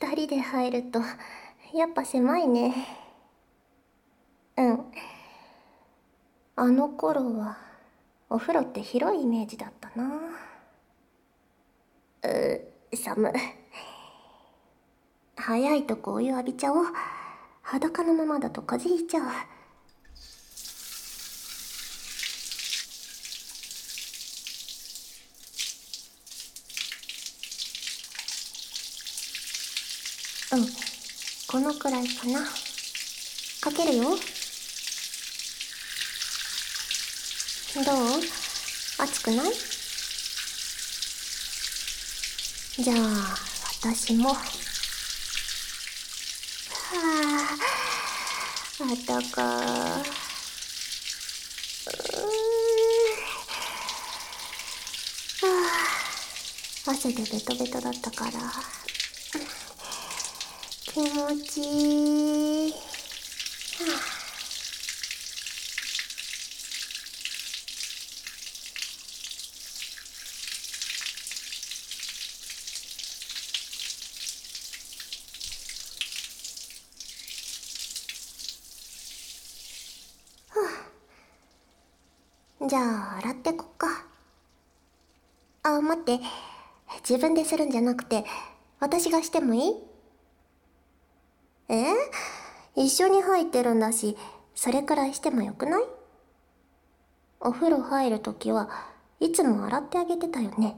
二人で入るとやっぱ狭いね。うん。あの頃はお風呂って広いイメージだったな。う寒。早いとこお湯浴びちゃおう。裸のままだと風邪ひいちゃう。うん。このくらいかな。かけるよ。どう？熱くない？じゃあ私も。はああったか汗でベトベトだったから。気持ちいい、はあ。じゃあ洗ってこっか。あ待って。自分でするんじゃなくて私がしてもいい？え？一緒に入ってるんだしそれくらいしてもよくない？お風呂入るときはいつも洗ってあげてたよね。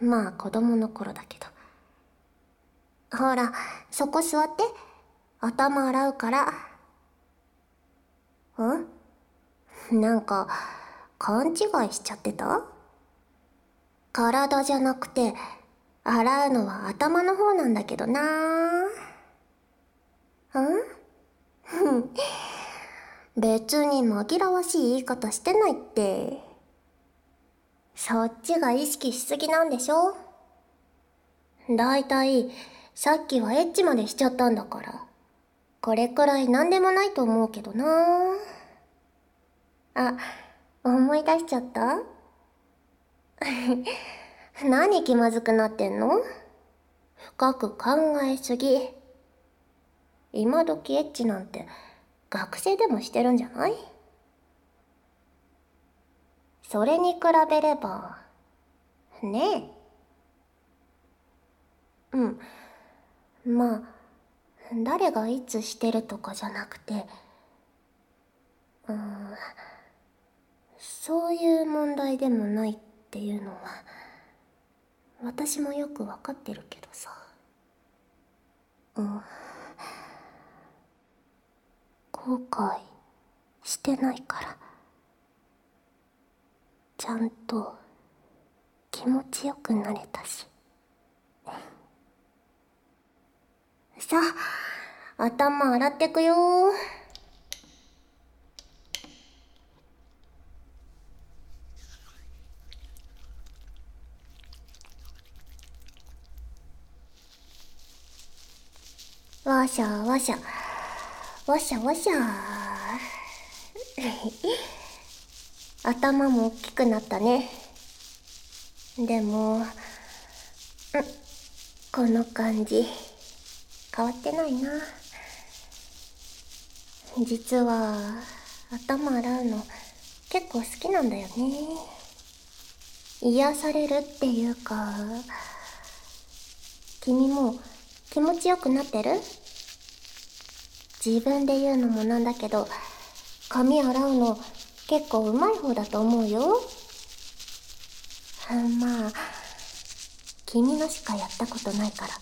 まあ子供の頃だけど。ほらそこ座って頭洗うから。ん？なんか、勘違いしちゃってた？体じゃなくて、洗うのは頭の方なんだけどな。うん別に紛らわしい言い方してないって。そっちが意識しすぎなんでしょ？だいたい、さっきはエッチまでしちゃったんだから。これくらい何でもないと思うけどなあ、思い出しちゃった？何気まずくなってんの？深く考えすぎ。今時エッチなんて学生でもしてるんじゃない？それに比べれば、ねえ。うん。まあ、誰がいつしてるとかじゃなくて、うん。そういう問題でもないっていうのは私もよくわかってるけどさうん後悔してないから。ちゃんと気持ちよくなれたし。さあ頭洗ってくよ。わしゃわしゃ。わしゃわしゃ。頭も大きくなったね。でもこの感じ。変わってないな。実は頭洗うの結構好きなんだよね。癒されるっていうか君も気持ちよくなってる？自分で言うのもなんだけど髪洗うの結構うまい方だと思うよ。まあ君のしかやったことないから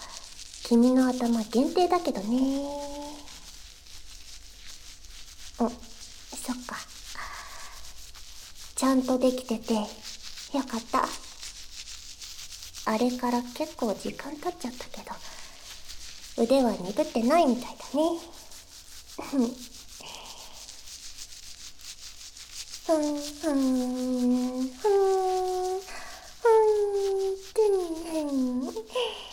君の頭限定だけどね。おそっか。ちゃんとできててよかった。あれから結構時間経っちゃったけど腕は鈍ってないみたいだね。ふん。ふん。ふん。ふん。ふん。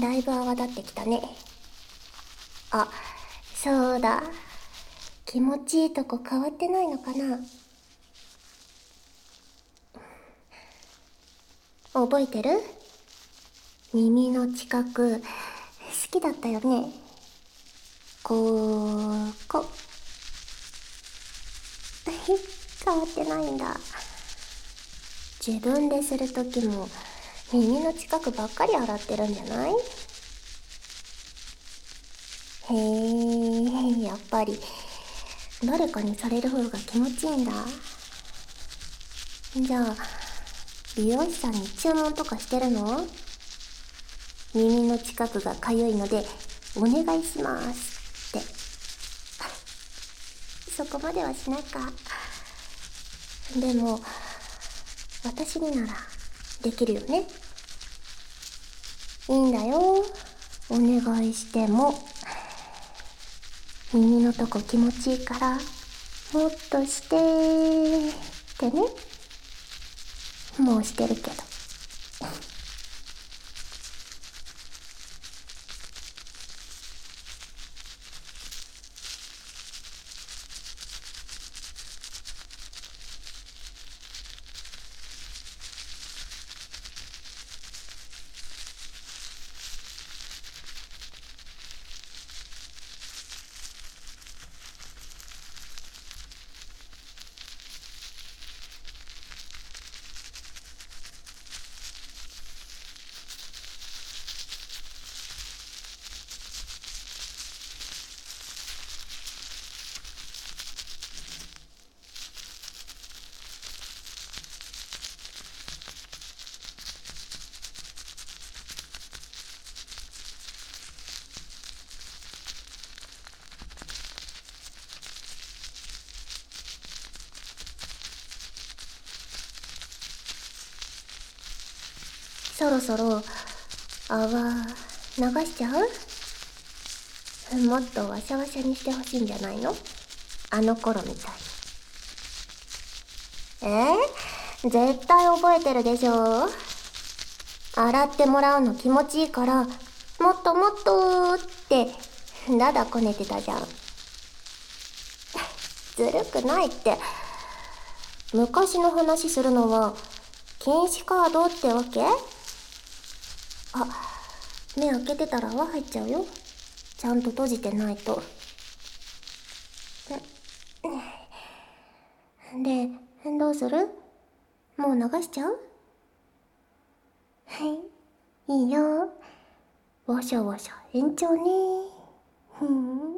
だいぶ泡立ってきたね。あそうだ。気持ちいいとこ変わってないのかな。覚えてる？耳の近く。好きだったよね。ここ。変わってないんだ。自分でする時も耳の近くばっかり洗ってるんじゃない？へえやっぱり。誰かにされる方が気持ちいいんだ。じゃあ美容師さんに注文とかしてるの？耳の近くがかゆいのでお願いしますって。そこまではしないか。でも私にならできるよね。いいんだよ。お願いしても。耳のとこ気持ちいいから。もっとして。ってね。もうしてるけど。そろそろ泡流しちゃう？もっとワシャワシャにしてほしいんじゃないの？あの頃みたいえー、絶対覚えてるでしょ洗ってもらうの気持ちいいからもっともっとってだだこねてたじゃん。ずるくないって。昔の話するのは禁止カードってわけ？あ目開けてたら泡入っちゃうよ。ちゃんと閉じてないと。でどうする？もう流しちゃう？はい。いいよ。わしゃわしゃ。延長ね。ふん。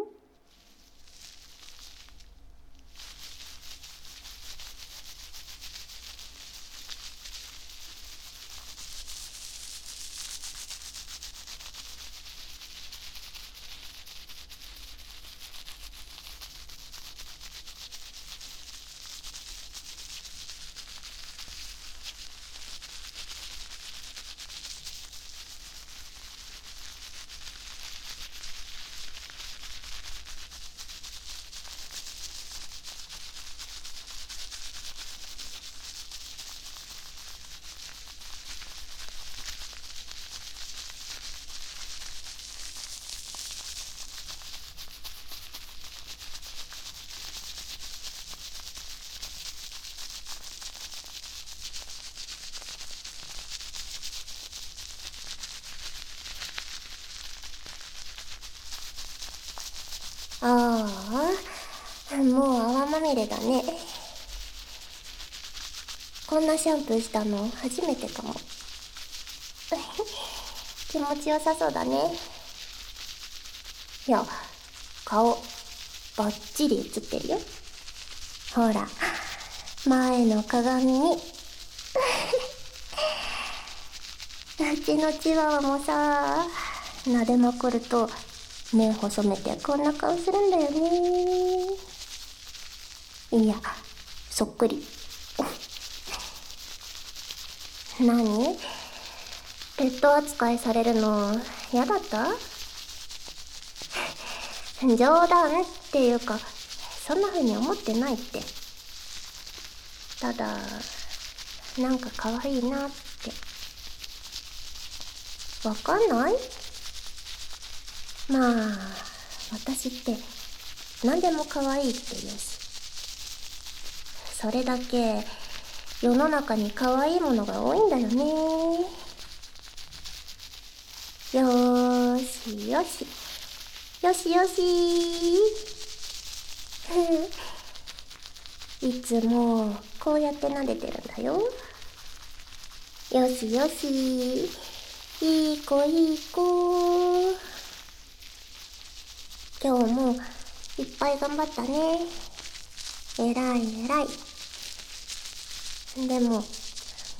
ああもう泡まみれだね。こんなシャンプーしたの初めてかも。気持ちよさそうだね。いや顔バッチリ映ってるよ。ほら前の鏡に。うちのチワワもさ撫でまくると目細めてこんな顔するんだよね。いやそっくり。何？ペット扱いされるの嫌だった？冗談っていうかそんな風に思ってないって。ただなんか可愛いなって。わかんない？まあ私って何でも可愛いって言うし。それだけ世の中に可愛いものが多いんだよね。よーしよし。よしよし。いつもこうやって撫でてるんだよ。よしよし。いい子いい子。今日もいっぱい頑張ったね。えらいえらい。でも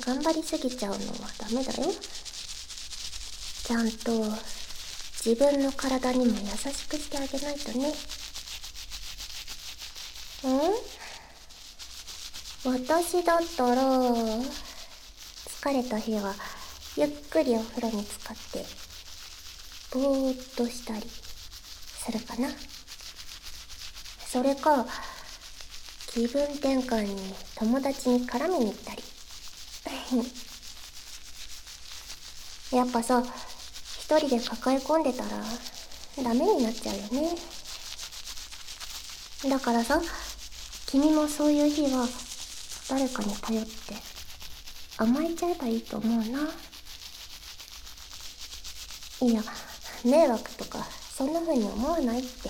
頑張りすぎちゃうのはダメだよ。ちゃんと自分の体にも優しくしてあげないとね。ん？私だったら疲れた日はゆっくりお風呂に浸かってぼーっとしたり。するかな。それか気分転換に友達に絡みに行ったり。やっぱさ一人で抱え込んでたらダメになっちゃうよね。だからさ君もそういう日は誰かに頼って甘えちゃえばいいと思うな。いや迷惑とかそんな風に思わないって。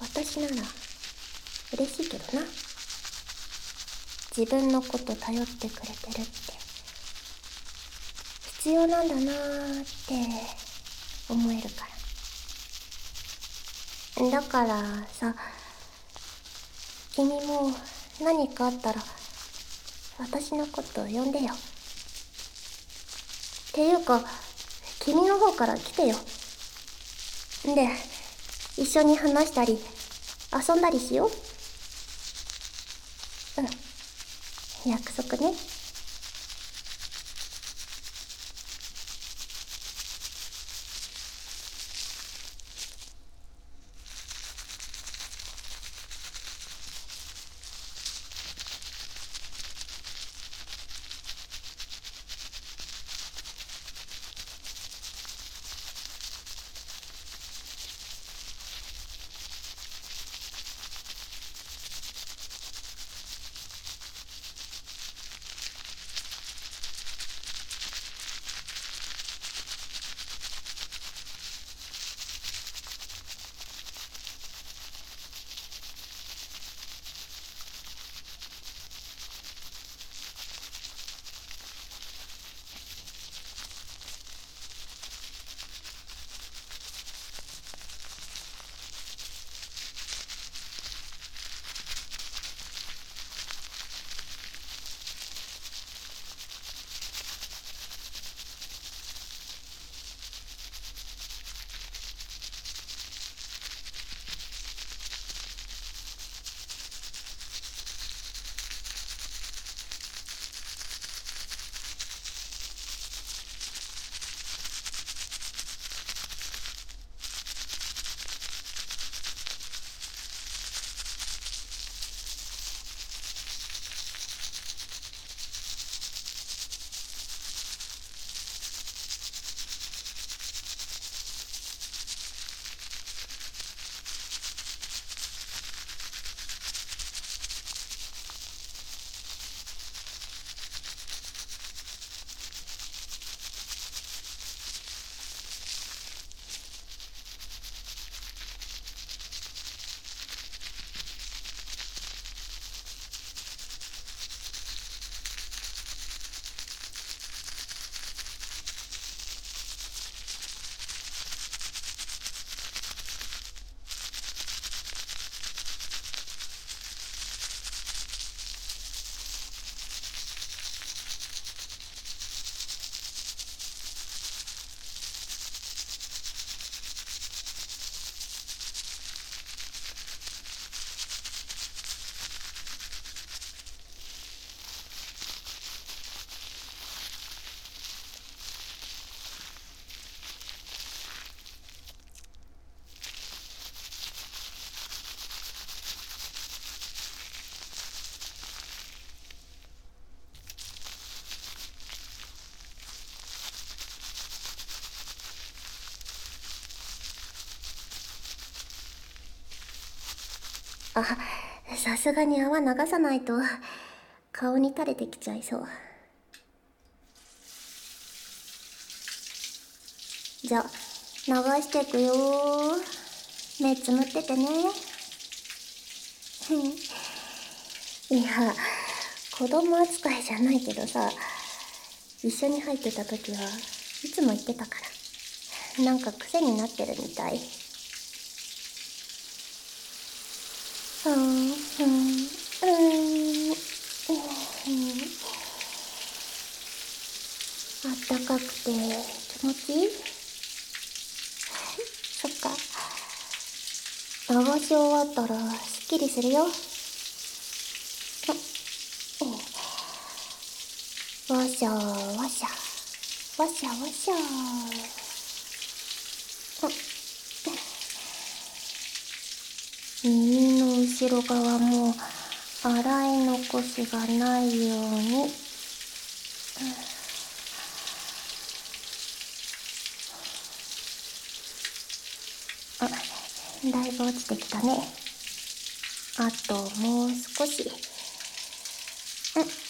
私なら嬉しいけどな。自分のこと頼ってくれてるって。必要なんだなって思えるから。だからさ君も何かあったら私のこと呼んでよ。っていうか君の方から来てよ。で一緒に話したり遊んだりしよう。うん。約束ね。あさすがに泡流さないと顔に垂れてきちゃいそう。じゃあ流してくよ目つむっててね。いや子供扱いじゃないけどさ一緒に入ってた時はいつも言ってたから。なんか癖になってるみたいうんうんうんあったかくて気持ちいい？そっか。流し終わったらすっきりするよ。わしゃわしゃ。わしゃわしゃ。耳後ろ側も洗い残しがないように、あだいぶ落ちてきたね。あともう少し。うん。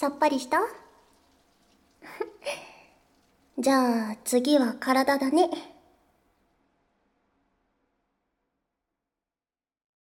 さっぱりした？じゃあ次は体だね。